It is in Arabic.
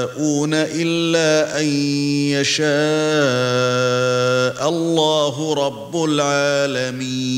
تشاءون إلا أن يشاء الله رب العالمين.